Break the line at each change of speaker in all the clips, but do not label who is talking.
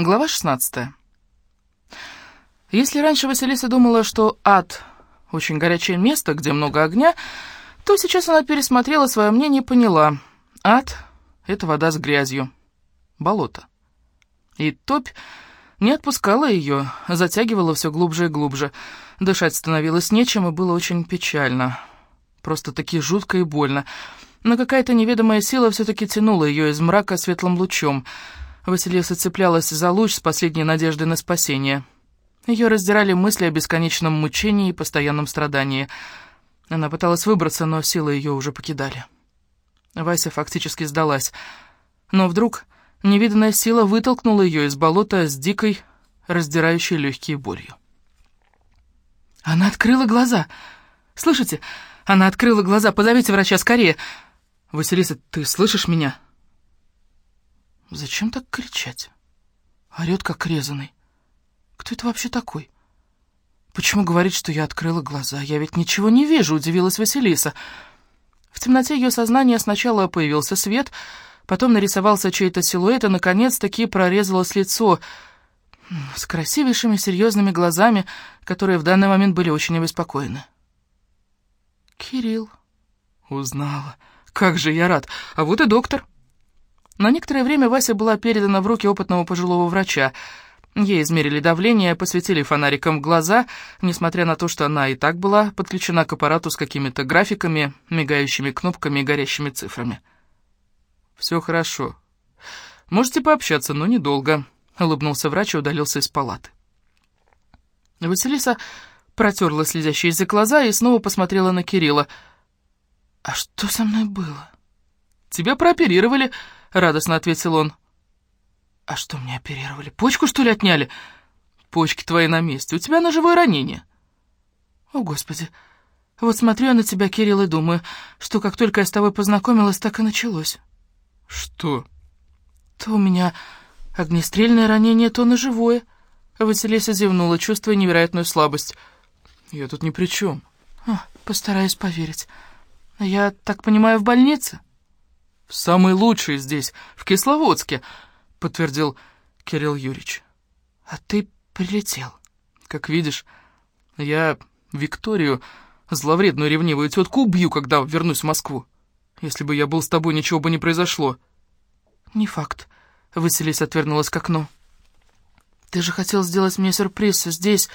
Глава 16. Если раньше Василиса думала, что ад — очень горячее место, где много огня, то сейчас она пересмотрела свое мнение и поняла. Ад — это вода с грязью. Болото. И топь не отпускала ее, затягивала все глубже и глубже. Дышать становилось нечем, и было очень печально. Просто-таки жутко и больно. Но какая-то неведомая сила все-таки тянула ее из мрака светлым лучом — Василиса цеплялась за луч с последней надеждой на спасение. Ее раздирали мысли о бесконечном мучении и постоянном страдании. Она пыталась выбраться, но силы ее уже покидали. Вася фактически сдалась. Но вдруг невиданная сила вытолкнула ее из болота с дикой, раздирающей легкие болью. Она открыла глаза. «Слышите? Она открыла глаза. Позовите врача скорее!» «Василиса, ты слышишь меня?» Зачем так кричать? Орет, как резанный. Кто это вообще такой? Почему говорит, что я открыла глаза? Я ведь ничего не вижу, удивилась Василиса. В темноте ее сознания сначала появился свет, потом нарисовался чей-то силуэт, и, наконец-таки, прорезалось лицо с красивейшими серьезными глазами, которые в данный момент были очень обеспокоены. «Кирилл». «Узнала. Как же я рад. А вот и доктор». На некоторое время Вася была передана в руки опытного пожилого врача. Ей измерили давление, посветили фонариком в глаза, несмотря на то, что она и так была подключена к аппарату с какими-то графиками, мигающими кнопками и горящими цифрами. «Все хорошо. Можете пообщаться, но недолго», — улыбнулся врач и удалился из палаты. Василиса протерла слезящие язык глаза и снова посмотрела на Кирилла. «А что со мной было?» «Тебя прооперировали», — радостно ответил он. «А что мне оперировали? Почку, что ли, отняли?» «Почки твои на месте. У тебя ножевое ранение». «О, Господи! Вот смотрю я на тебя, Кирилл, и думаю, что как только я с тобой познакомилась, так и началось». «Что?» «То у меня огнестрельное ранение, то ножевое». Василиса зевнула, чувствуя невероятную слабость. «Я тут ни при чем». А, «Постараюсь поверить. Я так понимаю, в больнице?» «Самый лучший здесь, в Кисловодске», — подтвердил Кирилл Юрьевич. «А ты прилетел». «Как видишь, я Викторию, зловредную ревнивую тетку, убью, когда вернусь в Москву. Если бы я был с тобой, ничего бы не произошло». «Не факт», — Василиса отвернулась к окну. «Ты же хотел сделать мне сюрприз здесь,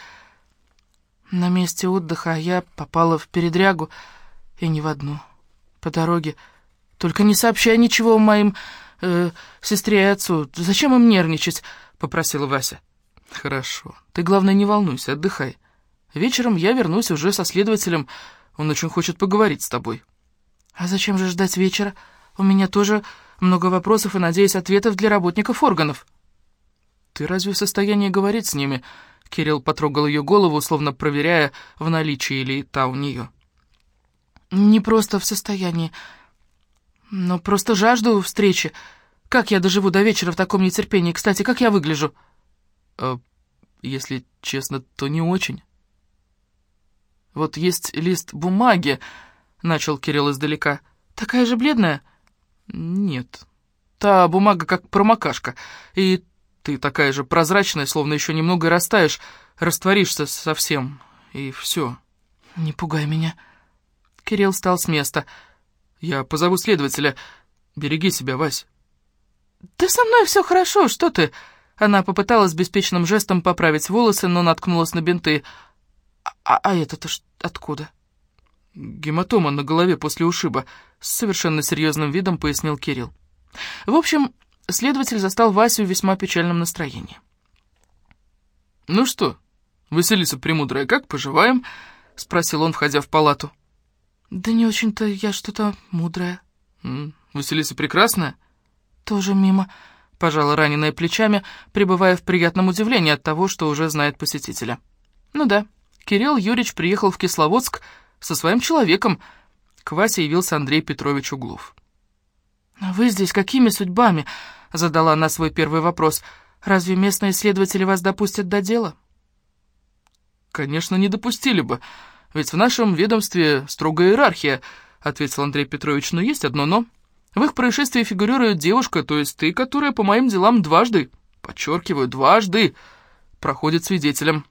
на месте отдыха, а я попала в передрягу, и не в одну. По дороге только не сообщай ничего моим э, сестре и отцу. Зачем им нервничать?» — попросила Вася. «Хорошо. Ты, главное, не волнуйся, отдыхай. Вечером я вернусь уже со следователем. Он очень хочет поговорить с тобой». «А зачем же ждать вечера? У меня тоже много вопросов и, надеюсь, ответов для работников органов». «Ты разве в состоянии говорить с ними?» Кирилл потрогал ее голову, словно проверяя, в наличии ли та у нее. «Не просто в состоянии», но просто жажду встречи. Как я доживу до вечера в таком нетерпении? Кстати, как я выгляжу?» э, «Если честно, то не очень». «Вот есть лист бумаги», — начал Кирилл издалека. «Такая же бледная?» «Нет. Та бумага как промокашка. И ты такая же прозрачная, словно еще немного растаешь, растворишься совсем, и все». «Не пугай меня». Кирилл встал с места. «Я я позову следователя. Береги себя, Вась». «Да со мной все хорошо, что ты?» Она попыталась беспечным жестом поправить волосы, но наткнулась на бинты. «А, а это-то откуда?» «Гематома на голове после ушиба», — с совершенно серьезным видом пояснил Кирилл. В общем, следователь застал Васю в весьма печальном настроении. «Ну что, Василиса Премудрая, как поживаем?» — спросил он, входя в палату. «Да не очень-то я что-то мудрая». «Василиса прекрасная?» «Тоже мимо», — пожала раненая плечами, пребывая в приятном удивлении от того, что уже знает посетителя. «Ну да, Кирилл Юрьевич приехал в Кисловодск со своим человеком». К Васе явился Андрей Петрович Углов. «А вы здесь какими судьбами?» — задала она свой первый вопрос. «Разве местные следователи вас допустят до дела?» «Конечно, не допустили бы», ведь в нашем ведомстве строгая иерархия», — ответил Андрей Петрович, — «но есть одно «но». В их происшествии фигурирует девушка, то есть ты, которая по моим делам дважды подчеркиваю, дважды проходит свидетелем.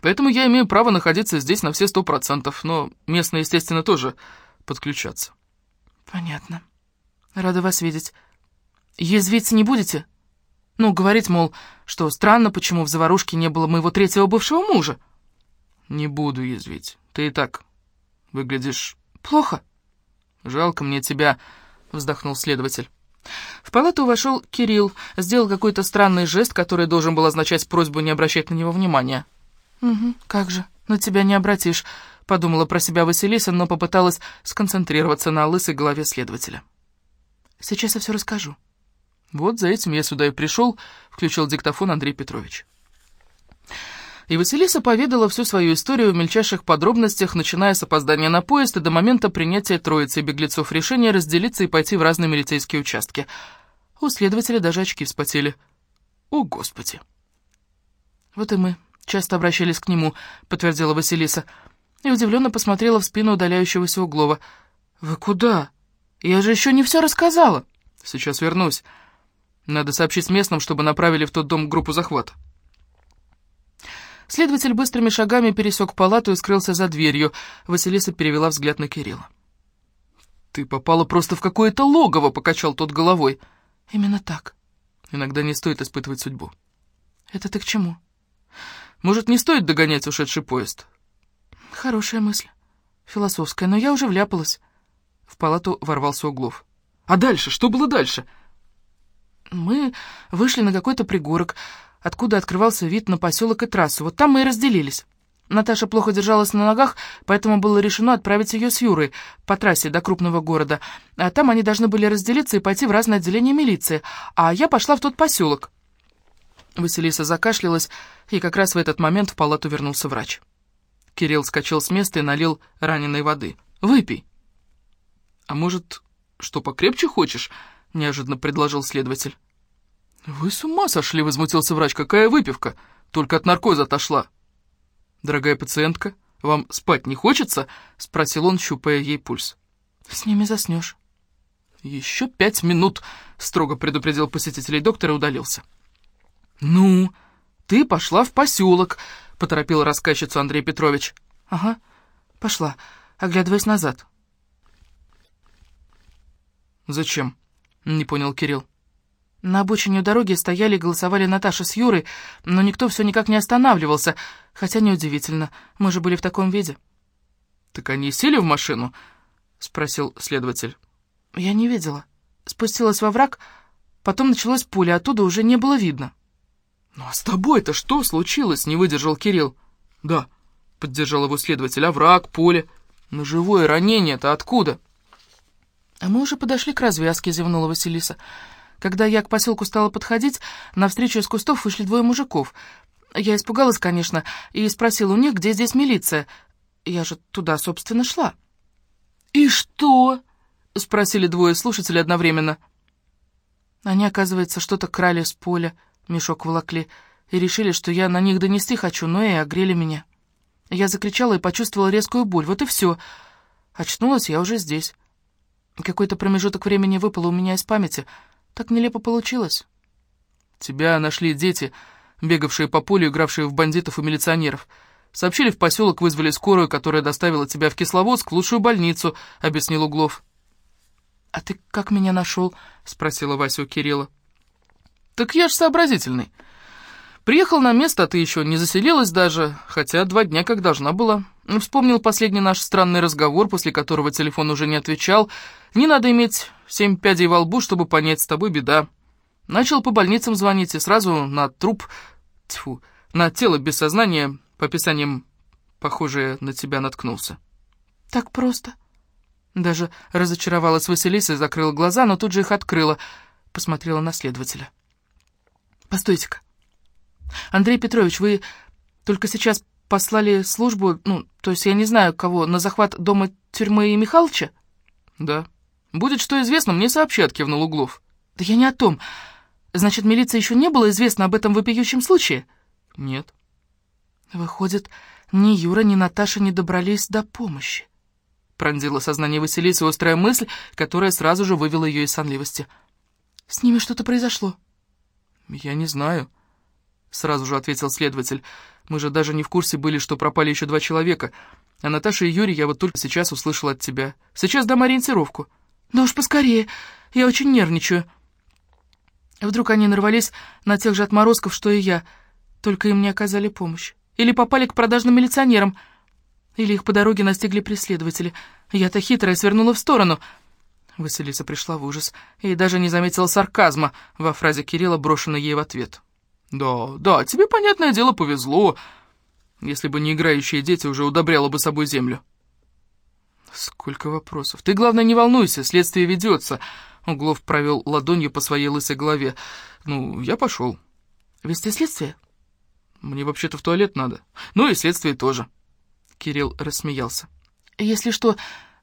Поэтому я имею право находиться здесь на все сто процентов, но местные, естественно, тоже подключаться.
Понятно. Рада вас видеть. Язвиться не будете? Ну, говорить, мол, что странно, почему в заварушке не было моего третьего бывшего мужа.
Не буду язвить. Ты и так выглядишь...
Плохо?
Жалко мне тебя, вздохнул следователь.
В палату вошел Кирилл, сделал какой-то странный жест, который должен был означать просьбу не обращать на него внимания. «Угу, как же, на тебя не обратишь», — подумала про себя Василиса, но попыталась сконцентрироваться на лысой голове следователя. «Сейчас я все расскажу».
«Вот за этим я сюда и пришел», — включил диктофон Андрей Петрович. И Василиса поведала всю свою историю в мельчайших подробностях, начиная с опоздания на поезд и до момента принятия троицы беглецов решения разделиться и пойти в разные милицейские участки. У следователя даже очки вспотели. О, Господи!
Вот и мы часто обращались к нему, подтвердила Василиса, и удивленно посмотрела в спину удаляющегося Углова. «Вы куда? Я же еще не все рассказала!»
«Сейчас вернусь. Надо сообщить местным, чтобы направили в тот дом группу захвата». Следователь быстрыми шагами пересек палату и скрылся за дверью. Василиса перевела взгляд на Кирилла. «Ты попала просто в какое-то логово», — покачал тот головой.
«Именно так.
Иногда не стоит испытывать судьбу».
«Это ты к чему?»
«Может, не стоит догонять ушедший поезд?»
«Хорошая мысль. Философская, но я уже вляпалась».
В палату ворвался Углов. «А дальше? Что было дальше?»
«Мы вышли на какой-то пригорок» откуда открывался вид на поселок и трассу. Вот там мы и разделились. Наташа плохо держалась на ногах, поэтому было решено отправить ее с Юрой по трассе до крупного города. А там они должны были разделиться и пойти в разные отделения милиции, а я пошла в тот поселок. Василиса закашлялась, и как раз в этот момент в палату вернулся врач. Кирилл скачал с места и налил раненой воды. «Выпей». «А может, что покрепче хочешь?» — неожиданно предложил следователь. «Вы с ума сошли!» — возмутился врач. «Какая выпивка? Только от наркоза отошла». «Дорогая пациентка, вам спать не хочется?» — спросил он, щупая ей пульс. «С ними заснешь».
«Еще пять минут!» — строго предупредил посетителей доктора и удалился. «Ну, ты пошла в поселок!» — поторопил рассказчицу Андрей Петрович.
«Ага, пошла, оглядываясь назад».
«Зачем?» — не понял Кирилл.
На обочине дороги стояли и голосовали Наташа с Юрой, но никто все никак не останавливался, хотя неудивительно, мы же были в таком виде.
«Так они сели в машину?» — спросил следователь.
«Я не видела. Спустилась во враг, потом началась пуля, оттуда уже не было видно».
«Ну а с тобой-то что случилось?» — не выдержал Кирилл. «Да», — поддержал его следователь, — «овраг, поле. Ножевое ранение-то откуда?»
«А мы уже подошли к развязке», — зевнула Василиса. «Василиса». Когда я к поселку стала подходить, навстречу из кустов вышли двое мужиков. Я испугалась, конечно, и спросила у них, где здесь милиция. Я же туда, собственно, шла.
«И что?» — спросили двое слушателей одновременно.
Они, оказывается, что-то крали с поля, мешок волокли, и решили, что я на них донести хочу, но и огрели меня. Я закричала и почувствовала резкую боль, вот и все. Очнулась я уже здесь. Какой-то промежуток времени выпало у меня из памяти — так нелепо получилось.
Тебя нашли дети, бегавшие по полю, игравшие в бандитов и милиционеров. Сообщили в поселок, вызвали скорую, которая доставила тебя в Кисловодск, в лучшую больницу, объяснил Углов.
«А ты как меня нашел?» — спросила Вася у Кирилла.
«Так я ж сообразительный. Приехал на место, а ты еще не заселилась даже, хотя два дня как должна была. Вспомнил последний наш странный разговор, после которого телефон уже не отвечал. Не надо иметь семь пядей во лбу, чтобы понять, с тобой беда. Начал по больницам звонить и сразу на труп, тьфу, на тело без сознания, по описаниям, похожее на тебя, наткнулся.
Так просто. Даже разочаровалась Василиса и закрыла глаза, но тут же их открыла, посмотрела на следователя. Постойте-ка. Андрей Петрович, вы только сейчас послали службу, ну, то есть я не знаю кого, на захват дома тюрьмы и Михалыча?
Да. «Будет что известно, мне сообщат», — кивнул Углов.
«Да я не о том. Значит, милиции еще не было известно об этом вопиющем случае?»
«Нет».
«Выходит, ни Юра, ни Наташа не добрались до помощи», — пронзила сознание Василисы острая мысль, которая сразу же вывела ее из сонливости. «С ними что-то произошло». «Я не знаю», — сразу же ответил следователь. «Мы же даже не в курсе были, что пропали еще два человека. А Наташа и Юрий я вот только сейчас услышал от тебя. Сейчас дам ориентировку». «Да уж поскорее, я очень нервничаю». Вдруг они нарвались на тех же отморозков, что и я, только им не оказали помощь. Или попали к продажным милиционерам, или их по дороге настигли преследователи. Я-то хитрая свернула в сторону. Василиса пришла в ужас и даже не заметила сарказма во фразе Кирилла, брошенной ей в ответ. «Да, да, тебе, понятное дело, повезло. Если бы не играющие дети, уже удобряла бы собой землю». «Сколько вопросов. Ты, главное, не волнуйся, следствие ведется». Углов провел ладонью по своей лысой голове. «Ну, я пошел». «Вести следствие?» «Мне вообще-то в туалет надо. Ну и следствие тоже». Кирилл рассмеялся. «Если что,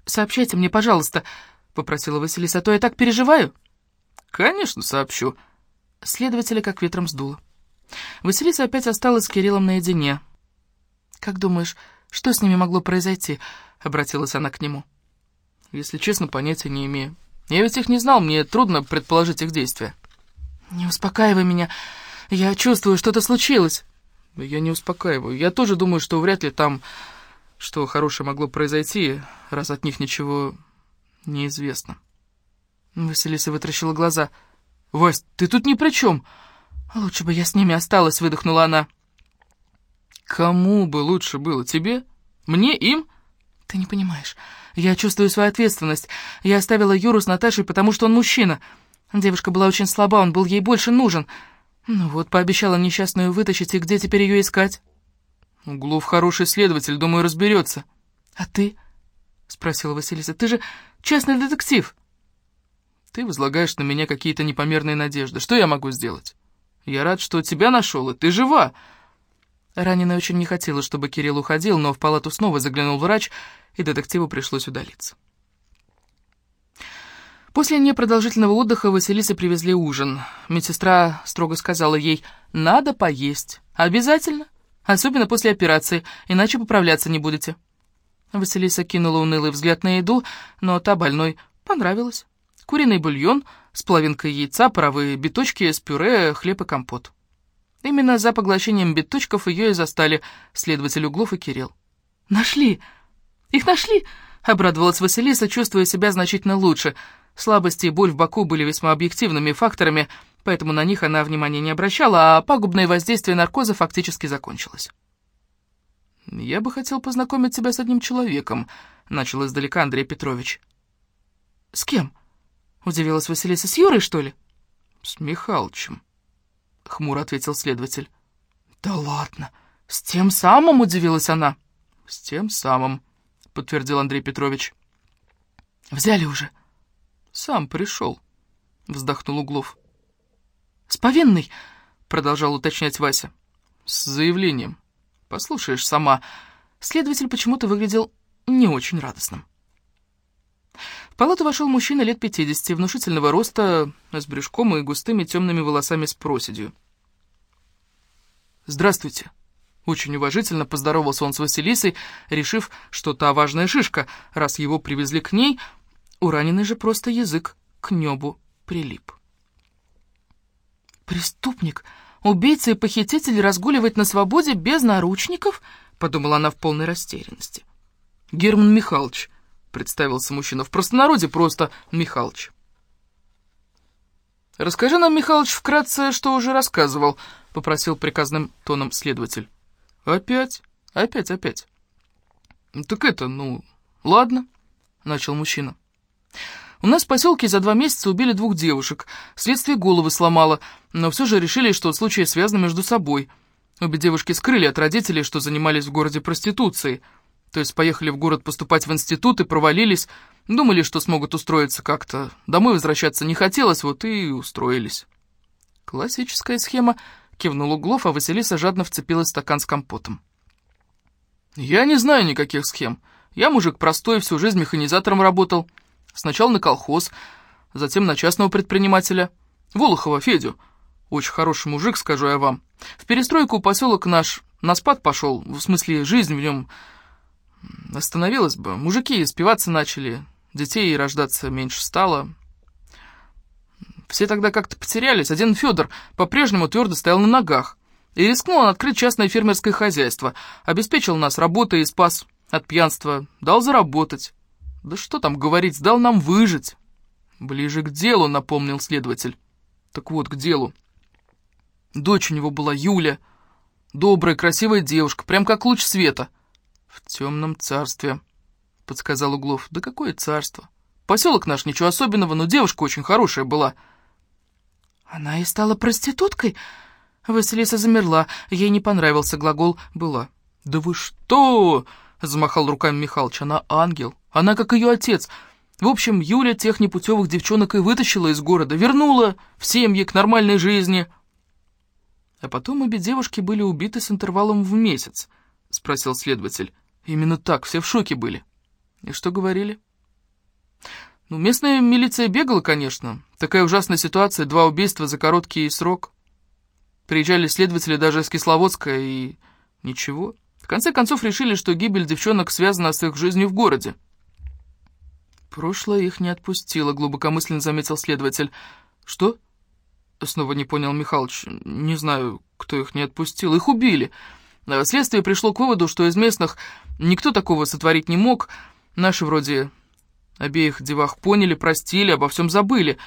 сообщайте мне, пожалуйста», — попросила Василиса, — «а то я так переживаю». «Конечно, сообщу». Следователя как ветром сдуло. Василиса опять осталась с Кириллом наедине. «Как думаешь, что с ними могло произойти?» — обратилась она к нему. «Если честно, понятия не имею. Я ведь их не знал, мне трудно предположить их действия». «Не успокаивай меня. Я чувствую, что-то случилось». «Я не успокаиваю. Я тоже думаю, что вряд ли там что хорошее могло произойти, раз от них ничего неизвестно». Василиса вытращила глаза. «Вась, ты тут ни при чем!» «Лучше бы я с ними осталась», — выдохнула она. «Кому бы лучше было? Тебе? Мне? Им?» «Ты не понимаешь. Я чувствую свою ответственность. Я оставила Юру с Наташей, потому что он мужчина. Девушка была очень слаба, он был ей больше нужен. Ну вот, пообещала несчастную вытащить, и где теперь ее искать?» «Углов хороший следователь, думаю, разберется». «А ты?» — спросила Василиса. «Ты же частный детектив». «Ты возлагаешь на меня какие-то непомерные надежды. Что я могу сделать? Я рад, что тебя нашел, и ты жива». Раненая очень не хотела, чтобы Кирилл уходил, но в палату снова заглянул врач, и детективу пришлось удалиться. После непродолжительного отдыха Василисе привезли ужин. Медсестра строго сказала ей «надо поесть. Обязательно, особенно после операции, иначе поправляться не будете». Василиса кинула унылый взгляд на еду, но та больной понравилась. Куриный бульон с половинкой яйца, паровые биточки с пюре, хлеб и компот. Именно за поглощением биточков ее и застали следователь Углов и Кирилл. «Нашли! Их нашли!» — обрадовалась Василиса, чувствуя себя значительно лучше. Слабости и боль в боку были весьма объективными факторами, поэтому на них она внимания не обращала, а пагубное воздействие наркоза фактически закончилось. «Я бы хотел познакомить тебя с одним человеком», — начал издалека Андрей Петрович. «С кем?» — удивилась Василиса. «С Юрой, что ли?» «С Михалычем», — хмуро ответил следователь. «Да ладно, с тем самым?» — удивилась она. «С тем самым», — подтвердил Андрей Петрович. «Взяли уже?» «Сам пришел», — вздохнул Углов. «С повинной?» — продолжал уточнять Вася. «С заявлением. Послушаешь сама». Следователь почему-то выглядел не очень радостным. Палату вошел мужчина лет пятидесяти, внушительного роста, с брюшком и густыми темными волосами с проседью. «Здравствуйте!» Очень уважительно поздоровался он с Василисой, решив, что та важная шишка, раз его привезли к ней, у раненой же просто язык к небу прилип. «Преступник, убийца и похититель разгуливает на свободе без наручников?» — подумала она в полной растерянности. «Герман Михайлович», представился мужчина. В простонародье просто Михалыч. «Расскажи нам, Михалыч, вкратце, что уже рассказывал», — попросил приказным тоном следователь. «Опять? Опять, опять». «Так это, ну, ладно», — начал мужчина. «У нас в поселке за два месяца убили двух девушек. Следствие головы сломало, но все же решили, что случаи связаны между собой. Обе девушки скрыли от родителей, что занимались в городе проституцией». То есть поехали в город поступать в институт и провалились. Думали, что смогут устроиться как-то. Домой возвращаться не хотелось, вот и устроились. Классическая схема. Кивнул Углов, а Василиса жадно вцепилась в стакан с компотом. Я не знаю никаких схем. Я мужик простой, всю жизнь механизатором работал. Сначала на колхоз, затем на частного предпринимателя. Волохова Федю. Очень хороший мужик, скажу я вам. В перестройку поселок наш на спад пошел, в смысле жизнь в нем Остановилась бы. Мужики спиваться начали, детей рождаться меньше стало.
Все тогда как-то потерялись, один Федор по-прежнему твердо стоял на ногах. И рискнул он открыть частное фермерское хозяйство, обеспечил нас работой и спас от пьянства, дал заработать. Да что там говорить, дал нам выжить. Ближе к делу, напомнил следователь. Так вот, к делу. Дочь у него была Юля, добрая, красивая девушка, прям как луч света. В темном царстве, подсказал Углов. Да какое царство? Поселок наш ничего особенного, но девушка очень хорошая была.
Она и стала проституткой? Василиса замерла, ей не понравился глагол «была».
«Да вы что?» — замахал руками Михалыч. «Она ангел, она как ее отец». В общем, Юля тех непутевых девчонок и вытащила из города, вернула в семьи, к нормальной жизни. А потом обе девушки были убиты с интервалом в месяц, спросил следователь. Именно так, все в шоке были. И что говорили? Ну, местная милиция бегала, конечно. Такая ужасная ситуация, два убийства за короткий срок. Приезжали следователи даже из Кисловодска, и ничего. В конце концов решили, что гибель девчонок связана с их жизнью в городе. «Прошлое их не отпустило», — глубокомысленно заметил следователь. «Что?» — снова не понял Михалыч. «Не знаю, кто их не отпустил. Их убили. Следствие пришло к выводу, что из местных никто такого сотворить не мог. Наши вроде обеих девах поняли, простили, обо всем забыли.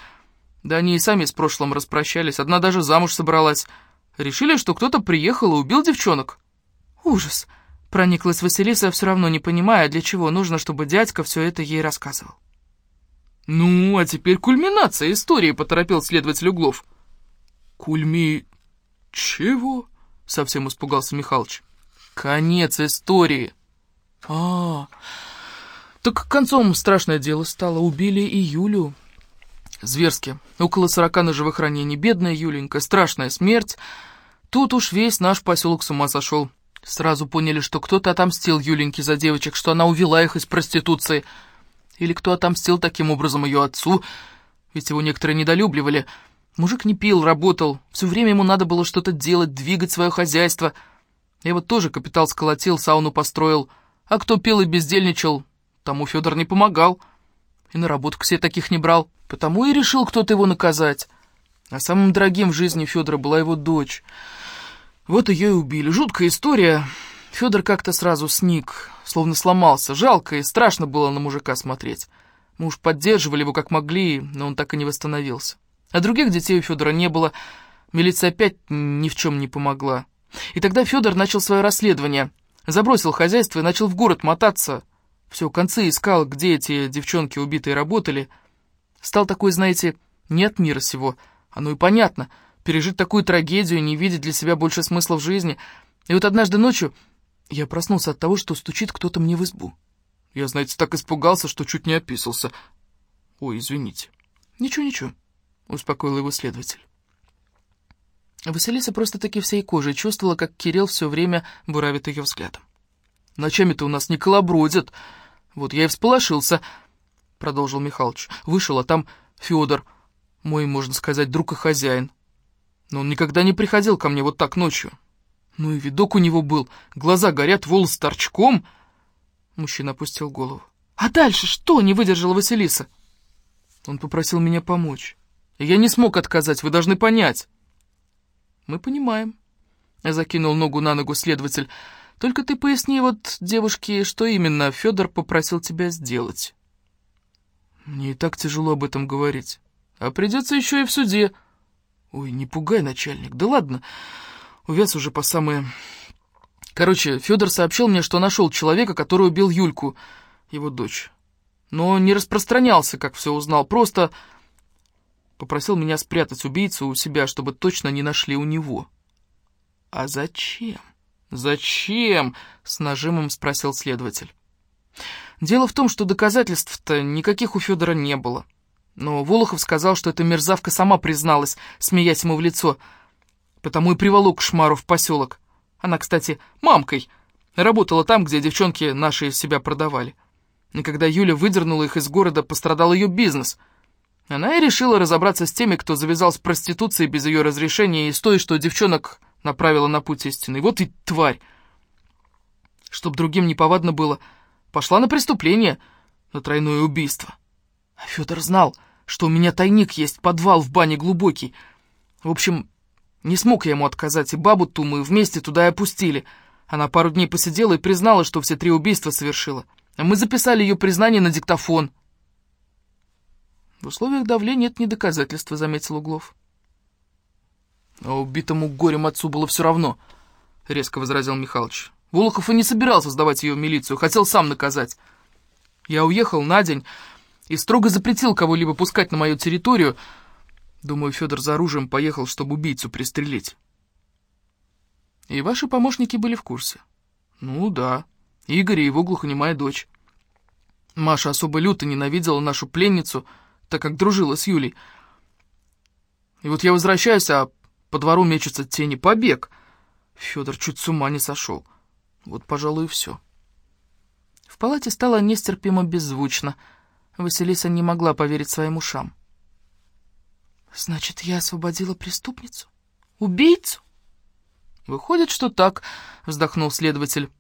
Да они и сами с прошлым распрощались. Одна даже замуж собралась. Решили, что кто-то приехал и убил девчонок».
«Ужас!» Прониклась Василиса, все равно не понимая, для чего нужно, чтобы дядька все это ей рассказывал.
«Ну, а теперь кульминация истории», — поторопил следователь Углов. «Кульми... чего?» — совсем испугался Михалыч. «Конец истории». А, -а, а Так концом страшное дело стало. Убили и Юлю. Зверски. Около сорока ножевых ранений. Бедная Юленька. Страшная смерть. Тут уж весь наш поселок с ума сошел. Сразу поняли, что кто-то отомстил Юленьке за девочек, что она увела их из проституции. Или кто отомстил таким образом ее отцу, ведь его некоторые недолюбливали. Мужик не пил, работал, все время ему надо было что-то делать, двигать свое хозяйство. Я вот тоже капитал сколотил, сауну построил. А кто пил и бездельничал, тому Федор не помогал. И на работу к себе таких не брал, потому и решил кто-то его наказать. А самым дорогим в жизни Федора была его дочь — вот ее и убили. Жуткая история. Федор как-то сразу сник, словно сломался. Жалко и страшно было на мужика смотреть. Мы уж поддерживали его как могли, но он так и не восстановился. А других детей у Федора не было. Милиция опять ни в чем не помогла. И тогда Федор начал свое расследование. Забросил хозяйство и начал в город мотаться. Все, концы искал, где эти девчонки убитые работали. Стал такой, знаете, не от мира сего. Оно и понятно — пережить такую трагедию, не видеть для себя больше смысла в жизни. И вот однажды ночью я проснулся от того, что стучит кто-то мне в избу. Я, знаете, так испугался, что чуть не описался. Ой, извините. Ничего-ничего, успокоил его следователь. Василиса просто-таки всей кожей чувствовала, как Кирилл все время буравит ее взглядом. «Ночами-то у нас не колобродят. Вот я и всполошился», — продолжил Михалыч. «Вышел, а там Федор, мой, можно сказать, друг и хозяин. Но он никогда не приходил ко мне вот так ночью. Ну и видок у него был, глаза горят, волосы торчком. Мужчина опустил голову. «А дальше что?» — не выдержала Василиса. Он попросил меня помочь. Я не смог отказать, вы должны понять. Мы понимаем. Закинул ногу на ногу следователь. Только ты поясни вот девушке, что именно Федор попросил тебя сделать. Мне и так тяжело об этом говорить. А придется еще и в суде. Ой, не пугай, начальник. Да ладно, увяз уже по самые... Короче, Федор сообщил мне, что нашел человека, который убил Юльку, его дочь. Но не распространялся, как все узнал, просто попросил меня спрятать убийцу у себя, чтобы точно не нашли у него. «А зачем? Зачем?» — с нажимом спросил следователь. «Дело в том, что доказательств-то никаких у Федора не было». Но Волохов сказал, что эта мерзавка сама призналась, смеясь ему в лицо. Потому и приволок Шмару в поселок. Она, кстати, мамкой. Работала там, где девчонки наши себя продавали. И когда Юля выдернула их из города, пострадал ее бизнес. Она и решила разобраться с теми, кто завязал с проституцией без ее разрешения и с той, что девчонок направила на путь истины. Вот и тварь! Чтоб другим неповадно было, пошла на преступление, на тройное убийство. А Федор знал — что у меня тайник есть, подвал в бане глубокий. В общем, не смог я ему отказать, и бабу-ту мы вместе туда и опустили. Она пару дней посидела и признала, что все три убийства совершила. А мы записали ее признание на диктофон.
В условиях давления это не доказательство, заметил Углов.
А убитому горем отцу было все равно, резко возразил Михалыч. Волохов и не собирался сдавать ее в милицию, хотел сам наказать. Я уехал на день и строго запретил кого-либо пускать на мою территорию. Думаю, Федор за оружием поехал, чтобы убийцу пристрелить.
И ваши помощники были в курсе?
Ну да. Игорь и его глухонемая дочь. Маша особо люто ненавидела нашу пленницу, так как дружила с Юлей. И вот я возвращаюсь, а по двору мечутся тени. Побег. Федор чуть с ума не сошел. Вот, пожалуй, и все.
В палате стало нестерпимо беззвучно. Василиса не могла поверить своим ушам. «Значит, я освободила преступницу? Убийцу?»
«Выходит, что так», — вздохнул следователь.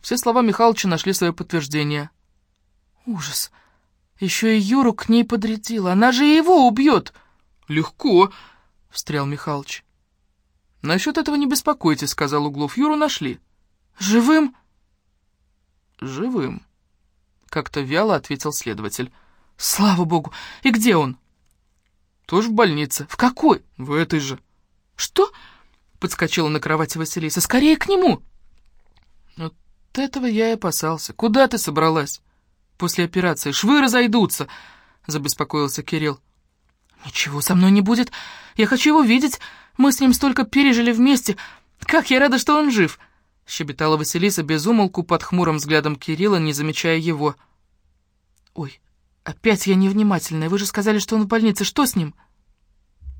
Все слова Михалыча нашли свое подтверждение.
«Ужас! Еще и Юру к ней подрядила. Она же его убьет!»
«Легко!» — встрял Михалыч. «Насчет этого не беспокойтесь», — сказал Углов. «Юру нашли».
«Живым?»
«Живым», — как-то вяло ответил следователь.
«Слава богу! И где он?»
«Тоже в больнице».
«В какой?»
«В этой же».
«Что?» — подскочила на кровати Василиса. «Скорее к нему!»
«Вот этого я и опасался. Куда ты собралась?» «После операции швы разойдутся», — забеспокоился Кирилл.
«Ничего со мной не будет. Я хочу его видеть. Мы с ним столько пережили вместе. Как я рада, что он жив!» — щебетала Василиса без умолку под хмурым взглядом Кирилла, не замечая его. «Ой, опять я невнимательная. Вы же сказали, что он в больнице. Что с ним?»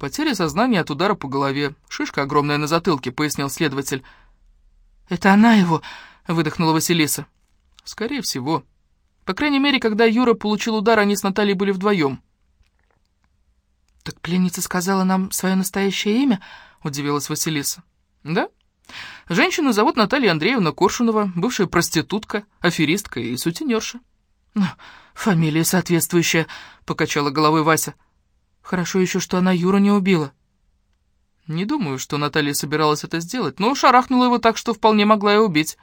«Потеря сознания от удара по голове. Шишка огромная на затылке», — пояснил следователь.
«Это она его?» — выдохнула Василиса.
«Скорее всего. По крайней мере, когда Юра получил удар, они с Натальей были вдвоем».
«Так пленница сказала нам свое настоящее имя?» — удивилась Василиса.
«Да?» Женщину зовут Наталья Андреевна Коршунова, бывшая проститутка, аферистка и сутенерша.
«Ну, фамилия соответствующая», — покачала головой Вася. «Хорошо еще, что она Юру не убила».
Не думаю, что Наталья собиралась это сделать, но шарахнула его так, что вполне могла и убить.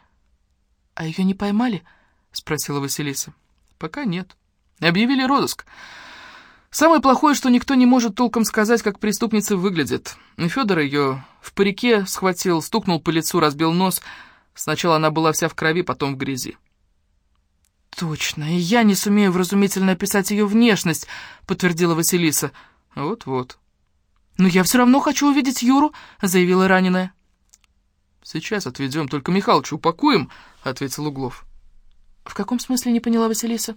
«А ее не поймали?» — спросила Василиса.
«Пока нет. Объявили розыск. Самое плохое, что никто не может толком сказать, как преступница выглядит. Федор ее в парике схватил, стукнул по лицу, разбил нос. Сначала она была вся в крови, потом в грязи.
«Точно, и я не сумею вразумительно описать ее внешность», — подтвердила Василиса.
«Вот-вот».
«Но я все равно хочу увидеть Юру», — заявила раненая.
«Сейчас отведем, только Михалыча упакуем», — ответил Углов.
«В каком смысле не поняла Василиса?»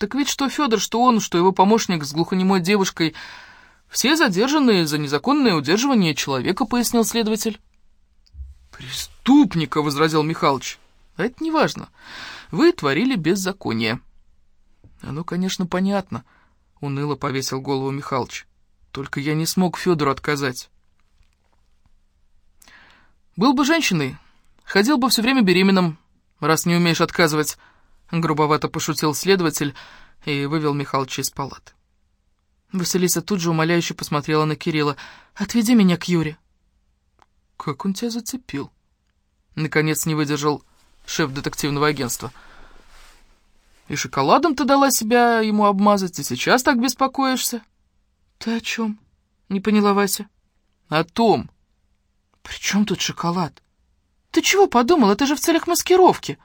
Так ведь что Федор, что он, что его помощник с глухонемой девушкой, все задержаны за незаконное удерживание человека, пояснил следователь. Преступника, возразил Михалыч. А это не важно. Вы творили беззаконие. Оно, конечно, понятно, уныло повесил голову Михалыч. Только я не смог Федору отказать. Был бы женщиной, ходил бы все время беременным, раз не умеешь отказывать. Грубовато пошутил следователь и вывел Михалыча из палаты.
Василиса тут же умоляюще посмотрела на Кирилла. «Отведи меня к Юре».
«Как он тебя зацепил?» Наконец не выдержал шеф детективного агентства. «И шоколадом ты дала себя ему обмазать, и сейчас так беспокоишься?»
«Ты о чем?» — не поняла Вася.
«О том».
«При чем тут шоколад? Ты чего подумал? Это же в целях маскировки».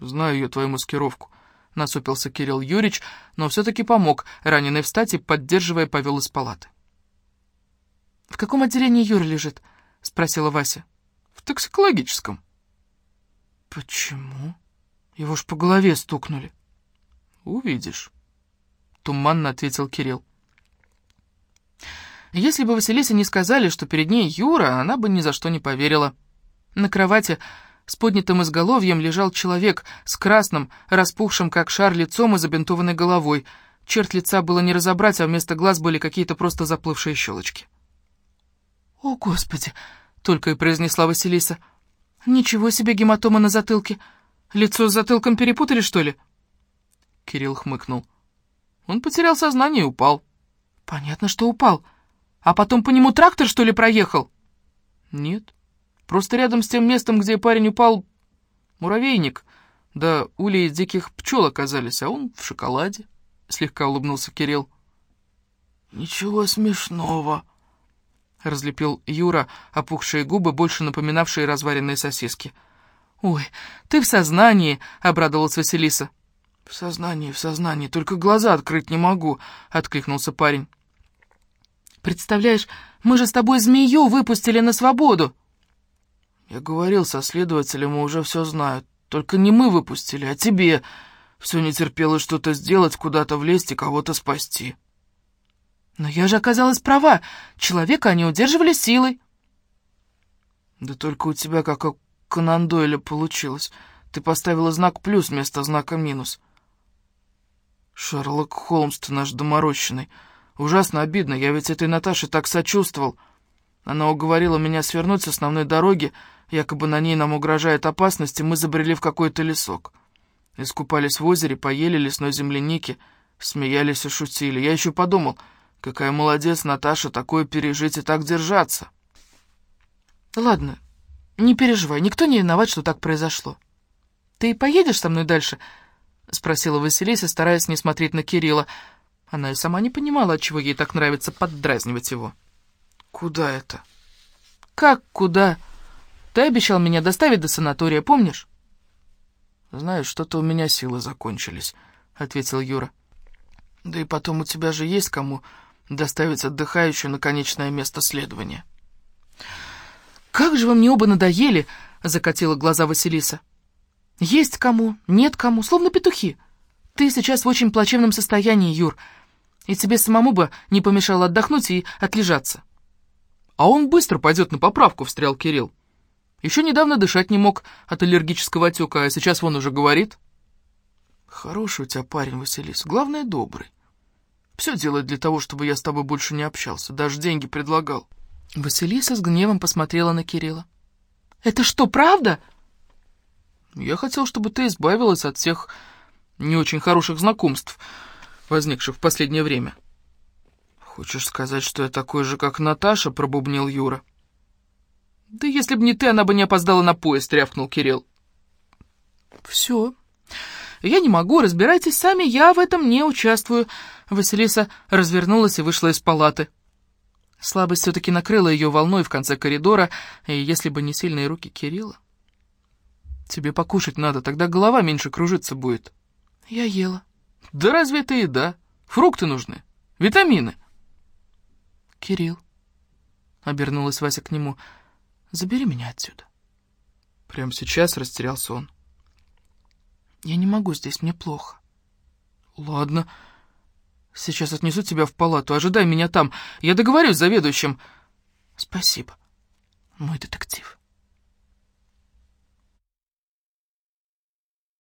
«Знаю я твою маскировку», — насупился Кирилл Юрьевич, но все-таки помог, раненый встать и, поддерживая, повел из палаты.
«В каком отделении Юра лежит?» — спросила Вася.
«В токсикологическом».
«Почему? Его ж по голове стукнули».
«Увидишь», — туманно ответил Кирилл.
Если бы Василисе не сказали, что перед ней Юра, она бы ни за что не поверила. На кровати с поднятым изголовьем лежал человек с красным, распухшим как шар лицом и забинтованной головой. Черт лица было не разобрать, а вместо глаз были какие-то просто заплывшие щелочки. «О, Господи!» — только и произнесла Василиса. «Ничего себе гематома на затылке! Лицо с затылком перепутали, что ли?»
Кирилл хмыкнул. Он потерял сознание и упал.
Понятно, что упал. А потом по нему трактор, что ли, проехал?
Нет. Просто рядом с тем местом, где парень упал, муравейник. Да улей диких пчел оказались, а он в шоколаде. Слегка улыбнулся Кирилл.
«Ничего смешного», — разлепил Юра, опухшие губы, больше напоминавшие разваренные сосиски.
«Ой, ты в сознании!» — обрадовалась Василиса.
«В сознании, в сознании, только глаза открыть не могу», — откликнулся парень.
«Представляешь, мы же с тобой змею выпустили на свободу!»
«Я говорил со следователем, и уже все знают. Только не мы выпустили, а тебе. Все не терпелось что-то сделать, куда-то влезть и кого-то спасти».
Но я же оказалась права. Человека они удерживали силой.
Да только у тебя, как у Конан Дойля, получилось. Ты поставила знак плюс вместо знака минус. Шерлок Холмс, ты наш доморощенный. Ужасно обидно, я ведь этой Наташе так сочувствовал. Она уговорила меня свернуть с основной дороги, якобы на ней нам угрожает опасность, и мы забрели в какой-то лесок. Искупались в озере, поели лесной земляники, смеялись и шутили. Я еще подумал... Какая молодец, Наташа, такое пережить и так держаться.
Ладно, не переживай, никто не виноват, что так произошло. Ты поедешь со мной дальше? Спросила Василиса, стараясь не смотреть на Кирилла. Она и сама не понимала, отчего ей так нравится поддразнивать его.
Куда это?
Как куда? Ты обещал меня доставить до санатория, помнишь?
Знаешь, что-то у меня силы закончились, ответил Юра. Да и потом у тебя же есть кому доставить отдыхающую на конечное место следования.
«Как же вы мне оба надоели!» — закатила глаза Василиса. «Есть кому, нет кому, словно петухи. Ты сейчас в очень плачевном состоянии, Юр, и тебе самому бы не помешало отдохнуть и отлежаться».
«А он быстро пойдет на поправку», — встрял Кирилл. «Еще недавно дышать не мог от аллергического отека, а сейчас вон уже говорит». «Хороший у тебя парень, Василиса, главное, добрый. Все делает для того, чтобы я с тобой больше не общался. Даже деньги предлагал.
Василиса с гневом посмотрела на Кирилла. «Это что, правда?»
«Я хотел, чтобы ты избавилась от всех не очень хороших знакомств, возникших в последнее время». «Хочешь сказать, что я такой же, как Наташа?» — пробубнил Юра.
«Да если бы не ты, она бы не опоздала на поезд», — рявкнул Кирилл. «Все. Я не могу, разбирайтесь сами, я в этом не участвую». Василиса развернулась и вышла из палаты. Слабость все-таки накрыла ее волной в конце коридора, и если бы не сильные руки Кирилла...
«Тебе покушать надо, тогда голова меньше кружиться будет».
«Я ела».
«Да разве это еда? Фрукты нужны, витамины».
«Кирилл», — обернулась Вася к нему, — «забери меня отсюда».
Прямо сейчас растерялся он.
Я не могу здесь, мне плохо.
Ладно. Сейчас отнесу тебя в палату. Ожидай меня там. Я договорюсь с заведующим.
Спасибо, мой детектив.